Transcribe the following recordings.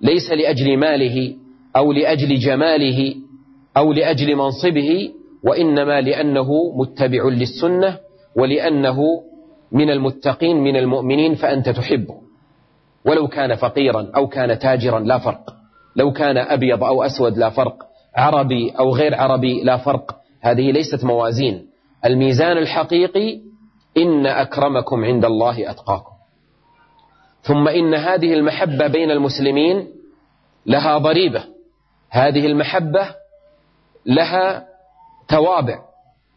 ليس لأجل ماله أو لأجل جماله أو لأجل منصبه وإنما لأنه متبع للسنة ولأنه من المتقين من المؤمنين فأنت تحبه. ولو كان فقيرا أو كان تاجرا لا فرق. لو كان أبيض أو أسود لا فرق. عربي أو غير عربي لا فرق. هذه ليست موازين. الميزان الحقيقي إن أكرمكم عند الله أتقاكم. ثم إن هذه المحبة بين المسلمين لها ضريبة. هذه المحبة لها توابع.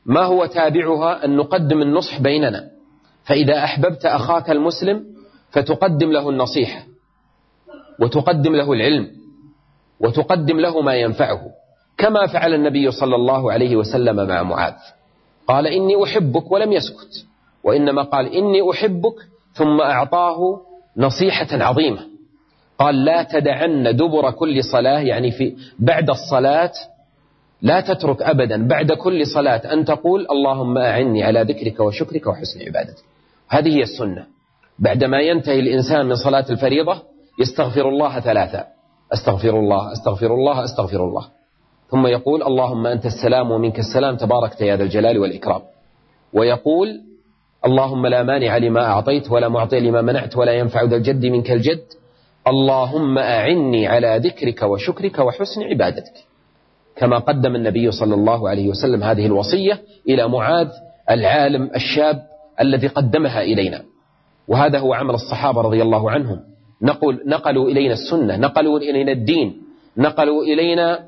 ما هو تابعها؟ أن نقدم النصح بيننا. فإذا أحببت أخاك المسلم فتقدم له النصيحة. وتقدم له العلم. وتقدم له ما ينفعه. كما فعل النبي صلى الله عليه وسلم مع معاذ. قال إني أحبك ولم يسكت. وإنما قال إني أحبك ثم أعطاه نصيحة عظيمة. قال لا تدعن دبر كل صلاة يعني في بعد الصلاة لا تترك أبدا بعد كل صلاة أن تقول اللهم أعني على ذكرك وشكرك وحسن عبادتك. هذه هي السنة. بعدما ينتهي الإنسان من صلاة الفريضة يستغفر الله ثلاثة. أستغفر الله أستغفر الله أستغفر الله. ثم يقول اللهم أنت السلام ومنك السلام تباركت يا ذا الجلال والإكرام. ويقول اللهم لا مانع لما أعطيت ولا معطي لما منعت ولا ينفع ذا الجد منك الجد. اللهم أعني على ذكرك وشكرك وحسن عبادتك. كما قدم النبي صلى الله عليه وسلم هذه الوصية إلى معاذ العالم الشاب الذي قدمها إلينا. وهذا هو عمل الصحابة رضي الله عنهم. نقل نقلوا إلينا السنة نقلوا إلينا الدين نقلوا إلينا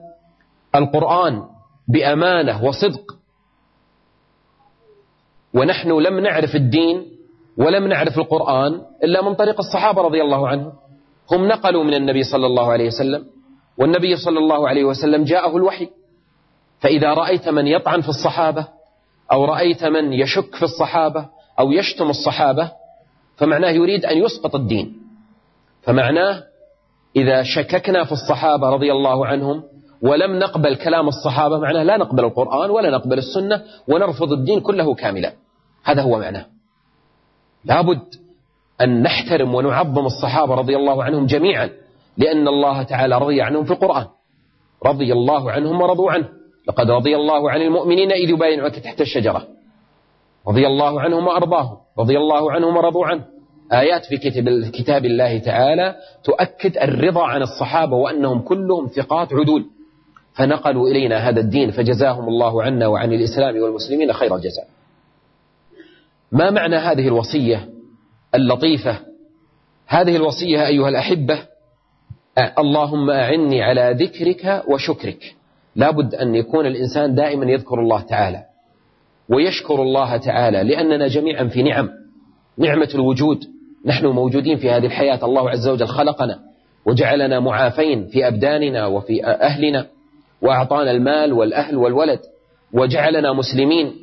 القرآن بأمانة وصدق. ونحن لم نعرف الدين ولم نعرف القرآن إلا من طريق الصحابة رضي الله عنهم. هم نقلوا من النبي صلى الله عليه وسلم والنبي صلى الله عليه وسلم جاءه الوحي. فإذا رأيت من يطعن في الصحابة أو رأيت من يشك في الصحابة أو يشتم الصحابة فمعناه يريد أن يسقط الدين. فمعناه إذا شككنا في الصحابة رضي الله عنهم ولم نقبل كلام الصحابة معناه لا نقبل القرآن ولا نقبل السنة ونرفض الدين كله كاملا. هذا هو معناه. لابد أن نحترم ونعظم الصحابة رضي الله عنهم جميعا لأن الله تعالى رضي عنهم في القرآن. رضي الله عنهم ورضوا عنه. لقد رضي الله عن المؤمنين إذ يبايعونك تحت الشجرة. رضي الله عنهم وأرضاهم. رضي الله عنهم ورضوا عنه. آيات في كتاب, كتاب الله تعالى تؤكد الرضا عن الصحابة وأنهم كلهم ثقات عدول. فنقلوا إلينا هذا الدين فجزاهم الله عنا وعن الإسلام والمسلمين خير الجزاء. ما معنى هذه الوصية اللطيفة؟ هذه الوصية أيها الأحبة اللهم أعني على ذكرك وشكرك. لابد أن يكون الإنسان دائما يذكر الله تعالى ويشكر الله تعالى لأننا جميعا في نعم نعمة الوجود. نحن موجودين في هذه الحياة. الله عز وجل خلقنا وجعلنا معافين في أبداننا وفي أهلنا وأعطانا المال والأهل والولد وجعلنا مسلمين.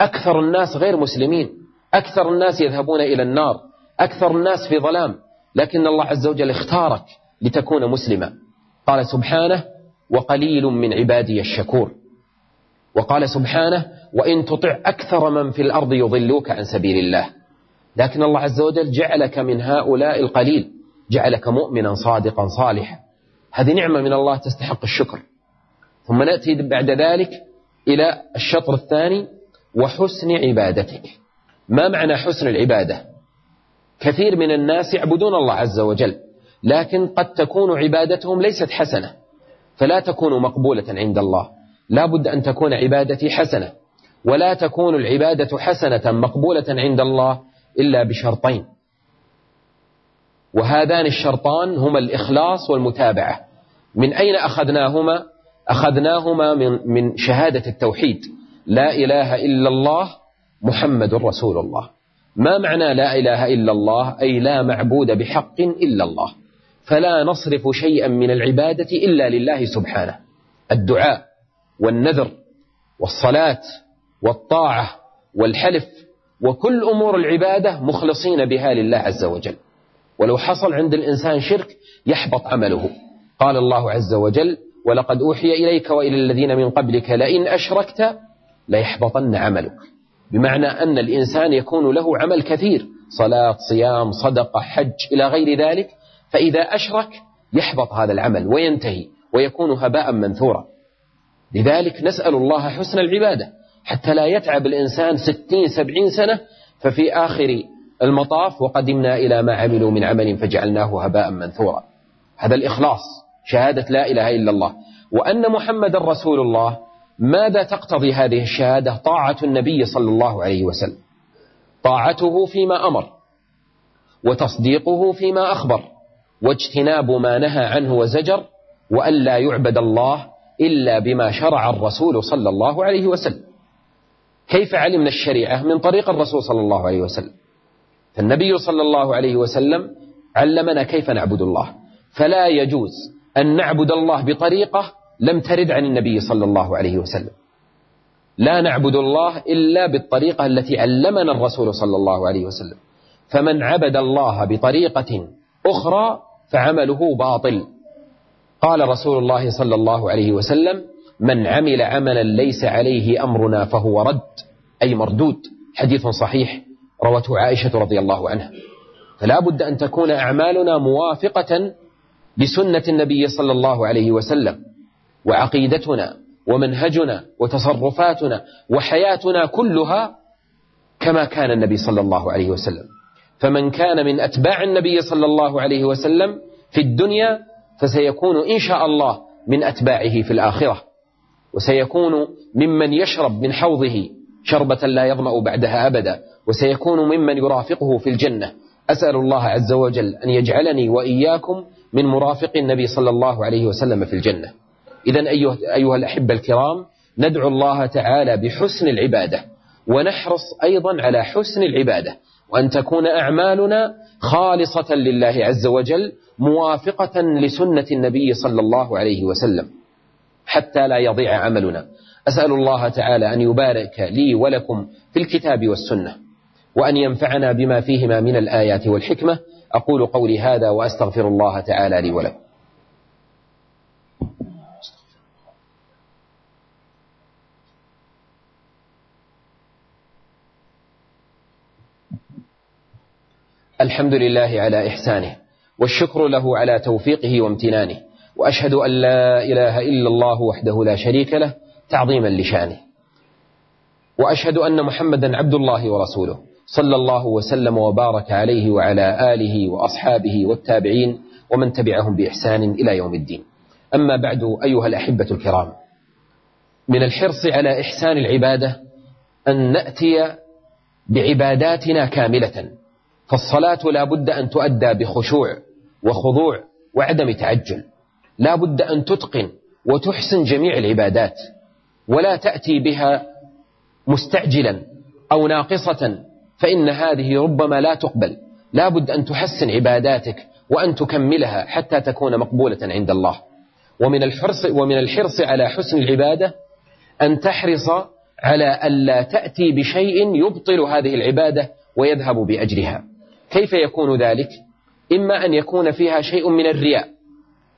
أكثر الناس غير مسلمين. أكثر الناس يذهبون إلى النار أكثر الناس في ظلام لكن الله عز وجل اختارك لتكون مسلما. قال سبحانه وقليل من عبادي الشكور وقال سبحانه وإن تطع أكثر من في الأرض يضلوك عن سبيل الله لكن الله عز وجل جعلك من هؤلاء القليل جعلك مؤمنا صادقا صالحا. هذه نعمة من الله تستحق الشكر. ثم نأتي بعد ذلك إلى الشطر الثاني وحسن عبادتك ما معنى حسن العبادة؟ كثير من الناس يعبدون الله عز وجل لكن قد تكون عبادتهم ليست حسنة فلا تكون مقبولة عند الله. لا بد أن تكون عبادتي حسنة ولا تكون العبادة حسنة مقبولة عند الله إلا بشرطين. وهذان الشرطان هما الإخلاص والمتابعة. من أين أخذناهما؟ أخذناهما من, من شهادة التوحيد. لا إله إلا الله محمد رسول الله. ما معنى لا إله إلا الله؟ أي لا معبود بحق إلا الله. فلا نصرف شيئا من العبادة إلا لله سبحانه. الدعاء والنذر والصلاة والطاعة والحلف وكل أمور العبادة مخلصين بها لله عز وجل. ولو حصل عند الإنسان شرك يحبط عمله. قال الله عز وجل ولقد أوحي إليك وإلى الذين من قبلك لئن أشركت ليحبطن عملك. بمعنى أن الإنسان يكون له عمل كثير صلاة صيام صدقة حج إلى غير ذلك فإذا أشرك يحبط هذا العمل وينتهي ويكون هباء منثورا. لذلك نسأل الله حسن العبادة حتى لا يتعب الإنسان ستين سبعين سنة ففي آخر المطاف وقدمنا إلى ما عملوا من عمل فجعلناه هباء منثورا. هذا الإخلاص شهادة لا إله إلا الله. وأن محمد رسول الله ماذا تقتضي هذه الشهادة؟ طاعة النبي صلى الله عليه وسلم. طاعته فيما أمر وتصديقه فيما أخبر واجتناب ما نهى عنه وزجر وألا يعبد الله إلا بما شرع الرسول صلى الله عليه وسلم. كيف علمنا الشريعة؟ من طريق الرسول صلى الله عليه وسلم. فالنبي صلى الله عليه وسلم علمنا كيف نعبد الله. فلا يجوز أن نعبد الله بطريقة لم ترد عن النبي صلى الله عليه وسلم. لا نعبد الله إلا بالطريقة التي علمنا الرسول صلى الله عليه وسلم. فمن عبد الله بطريقة أخرى فعمله باطل. قال رسول الله صلى الله عليه وسلم من عمل عملا ليس عليه أمرنا فهو رد أي مردود. حديث صحيح روته عائشة رضي الله عنها. فلا بد أن تكون أعمالنا موافقة لسنة النبي صلى الله عليه وسلم. وعقيدتنا ومنهجنا وتصرفاتنا وحياتنا كلها كما كان النبي صلى الله عليه وسلم. فمن كان من أتباع النبي صلى الله عليه وسلم في الدنيا فسيكون إن شاء الله من أتباعه في الآخرة. وسيكون ممن يشرب من حوضه شربة لا يظمأ بعدها أبدا. وسيكون ممن يرافقه في الجنة. أسأل الله عز وجل أن يجعلني وإياكم من مرافق النبي صلى الله عليه وسلم في الجنة. إذا أيها, أيها الأحبة الكرام ندعو الله تعالى بحسن العبادة ونحرص أيضا على حسن العبادة وأن تكون أعمالنا خالصة لله عز وجل موافقة لسنة النبي صلى الله عليه وسلم حتى لا يضيع عملنا. أسأل الله تعالى أن يبارك لي ولكم في الكتاب والسنة وأن ينفعنا بما فيهما من الآيات والحكمة. أقول قولي هذا وأستغفر الله تعالى لي ولكم. الحمد لله على إحسانه والشكر له على توفيقه وامتنانه وأشهد أن لا إله إلا الله وحده لا شريك له تعظيما لشانه. وأشهد أن محمدا عبد الله ورسوله صلى الله وسلم وبارك عليه وعلى آله وأصحابه والتابعين ومن تبعهم بإحسان إلى يوم الدين. أما بعد أيها الأحبة الكرام من الحرص على إحسان العبادة أن نأتي بعباداتنا كاملة. فالصلاة لا بد أن تؤدى بخشوع وخضوع وعدم تعجل. لا بد أن تتقن وتحسن جميع العبادات ولا تأتي بها مستعجلا أو ناقصة فإن هذه ربما لا تقبل. لا بد أن تحسن عباداتك وأن تكملها حتى تكون مقبولة عند الله. ومن الحرص ومن الحرص على حسن العبادة أن تحرص على ألا تأتي بشيء يبطل هذه العبادة ويذهب بأجرها كيف يكون ذلك؟ إما أن يكون فيها شيء من الرياء.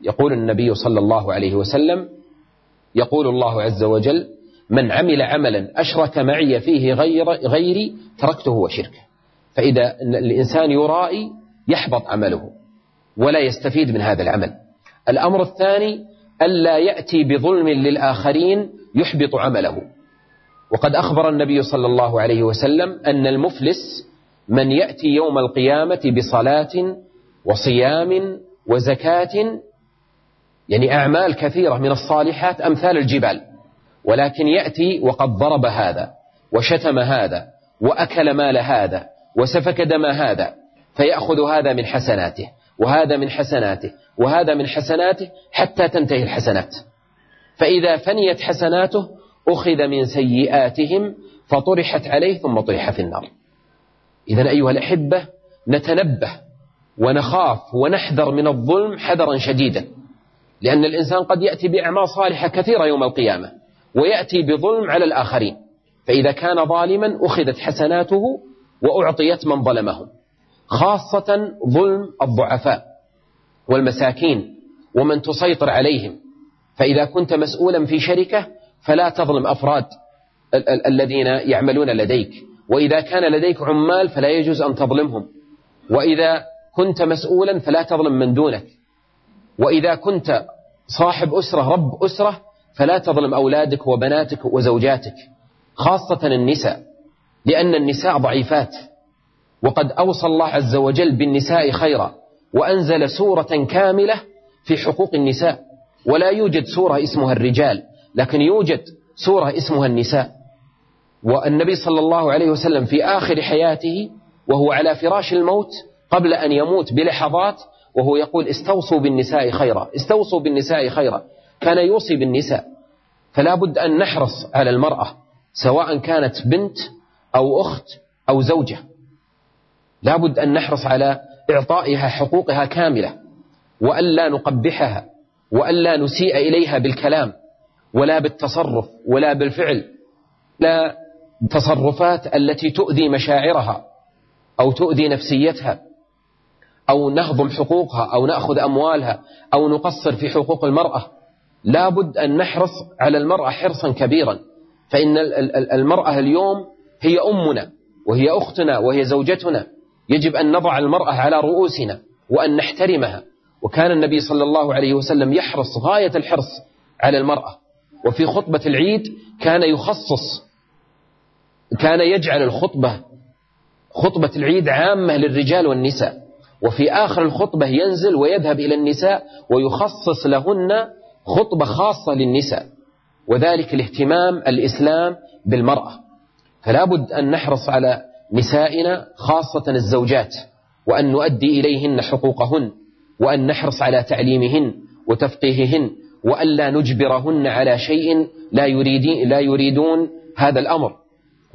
يقول النبي صلى الله عليه وسلم يقول الله عز وجل من عمل عملا أشرك معي فيه غير غيري تركته وشركه. فإذا الإنسان يرائي يحبط عمله ولا يستفيد من هذا العمل. الأمر الثاني ألا يأتي بظلم للآخرين يحبط عمله. وقد أخبر النبي صلى الله عليه وسلم أن المفلس من يأتي يوم القيامة بصلاة وصيام وزكاة يعني أعمال كثيرة من الصالحات أمثال الجبال. ولكن يأتي وقد ضرب هذا وشتم هذا وأكل مال هذا وسفك دم هذا فيأخذ هذا من حسناته وهذا من حسناته وهذا من حسناته حتى تنتهي الحسنات. فإذا فنيت حسناته أخذ من سيئاتهم فطرحت عليه ثم طرح في النار. إذا أيها الأحبة نتنبه ونخاف ونحذر من الظلم حذرا شديدا لأن الإنسان قد يأتي بأعمال صالحة كثيرة يوم القيامة ويأتي بظلم على الآخرين فإذا كان ظالما أخذت حسناته وأعطيت من ظلمهم خاصة ظلم الضعفاء والمساكين ومن تسيطر عليهم فإذا كنت مسؤولا في شركة فلا تظلم أفراد الذين يعملون لديك. وإذا كان لديك عمال فلا يجوز أن تظلمهم. وإذا كنت مسؤولا فلا تظلم من دونك. وإذا كنت صاحب أسرة رب أسرة فلا تظلم أولادك وبناتك وزوجاتك خاصة النساء لأن النساء ضعيفات. وقد أوصى الله عز وجل بالنساء خيرا وأنزل سورة كاملة في حقوق النساء. ولا يوجد سورة اسمها الرجال لكن يوجد سورة اسمها النساء. والنبي صلى الله عليه وسلم في آخر حياته وهو على فراش الموت قبل أن يموت بلحظات وهو يقول استوصوا بالنساء خيرا استوصوا بالنساء خيرا كان يوصي بالنساء. فلا بد أن نحرص على المرأة سواء كانت بنت أو أخت أو زوجة. لا بد أن نحرص على إعطائها حقوقها كاملة وألا نقبحها وألا نسيء إليها بالكلام ولا بالتصرف ولا بالفعل لا تصرفات التي تؤذي مشاعرها أو تؤذي نفسيتها أو نهضم حقوقها أو نأخذ أموالها أو نقصر في حقوق المرأة. لا بد أن نحرص على المرأة حرصا كبيرا. فإن المرأة اليوم هي أمنا وهي أختنا وهي زوجتنا. يجب أن نضع المرأة على رؤوسنا وأن نحترمها. وكان النبي صلى الله عليه وسلم يحرص غاية الحرص على المرأة. وفي خطبة العيد كان يخصص كان يجعل الخطبة خطبة العيد عامة للرجال والنساء. وفي آخر الخطبة ينزل ويذهب إلى النساء ويخصص لهن خطبة خاصة للنساء. وذلك الاهتمام الإسلام بالمرأة. فلا بد أن نحرص على نسائنا خاصة الزوجات وأن نؤدي إليهن حقوقهن وأن نحرص على تعليمهن وتفقيههن وألا نجبرهن على شيء لا, يريدين لا يريدون هذا الأمر.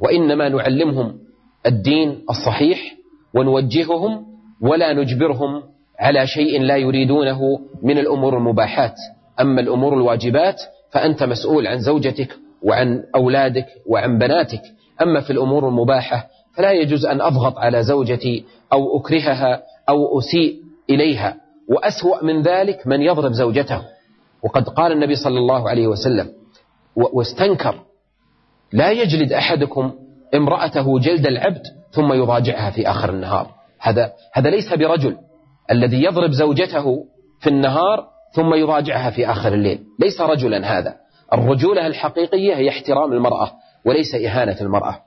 وإنما نعلمهم الدين الصحيح ونوجههم ولا نجبرهم على شيء لا يريدونه من الأمور المباحات. أما الأمور الواجبات فأنت مسؤول عن زوجتك وعن أولادك وعن بناتك. أما في الأمور المباحة فلا يجوز أن أضغط على زوجتي أو أكرهها أو أسيء إليها. وأسوأ من ذلك من يضرب زوجته. وقد قال النبي صلى الله عليه وسلم واستنكر لا يجلد أحدكم امرأته جلد العبد ثم يضاجعها في آخر النهار. هذا هذا ليس برجل الذي يضرب زوجته في النهار ثم يضاجعها في آخر الليل. ليس رجلا هذا. الرجولة الحقيقية هي احترام المرأة وليس إهانة المرأة.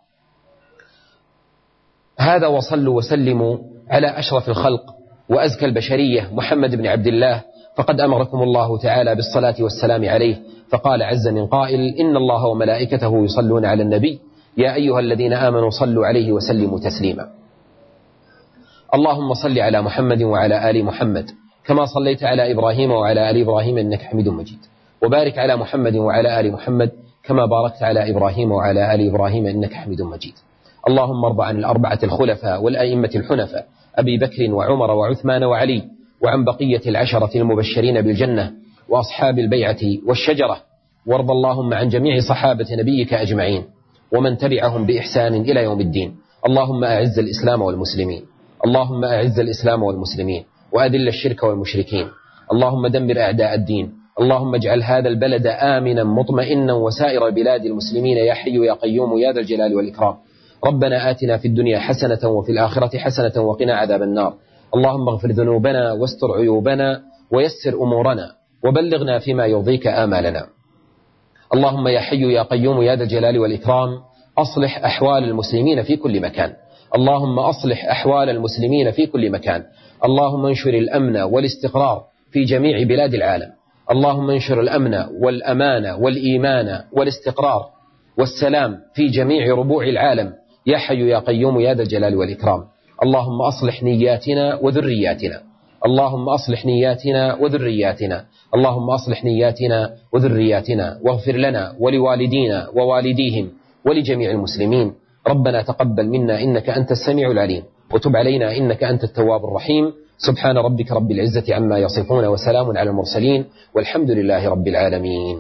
هذا وصلوا وسلموا على أشرف الخلق وأزكى البشرية محمد بن عبد الله فقد أمركم الله تعالى بالصلاة والسلام عليه فقال عز من قائل إن الله وملائكته يصلون على النبي يا أيها الذين آمنوا صلوا عليه وسلموا تسليما. اللهم صل على محمد وعلى آل محمد كما صليت على إبراهيم وعلى آل إبراهيم إنك حميد مجيد. وبارك على محمد وعلى آل محمد كما باركت على إبراهيم وعلى آل إبراهيم إنك حميد مجيد. اللهم ارض عن الأربعة الخلفاء والأئمة الحنفاء أبي بكر وعمر وعثمان وعلي. وعن بقية العشرة المبشرين بالجنة وأصحاب البيعة والشجرة. وارض اللهم عن جميع صحابة نبيك أجمعين ومن تبعهم بإحسان إلى يوم الدين. اللهم أعز الإسلام والمسلمين. اللهم أعز الإسلام والمسلمين. وأذل الشرك والمشركين. اللهم دمر أعداء الدين. اللهم اجعل هذا البلد آمنا مطمئنا وسائر بلاد المسلمين يا حي يا قيوم يا ذا الجلال والإكرام. ربنا آتنا في الدنيا حسنة وفي الآخرة حسنة وقنا عذاب النار. اللهم اغفر ذنوبنا واستر عيوبنا ويسر أمورنا وبلغنا فيما يرضيك آمالنا. اللهم يا حي يا قيوم يا ذا الجلال والإكرام أصلح أحوال المسلمين في كل مكان. اللهم أصلح أحوال المسلمين في كل مكان. اللهم انشر الأمن والاستقرار في جميع بلاد العالم. اللهم انشر الأمن والأمان والإيمان والاستقرار والسلام في جميع ربوع العالم. يا حي يا قيوم يا ذا الجلال والإكرام. اللهم أصلح نياتنا وذرياتنا. اللهم أصلح نياتنا وذرياتنا. اللهم أصلح نياتنا وذرياتنا. واغفر لنا ولوالدينا ووالديهم ولجميع المسلمين. ربنا تقبل منا إنك أنت السميع العليم. وتب علينا إنك أنت التواب الرحيم. سبحان ربك رب العزة عما يصفون وسلام على المرسلين. والحمد لله رب العالمين.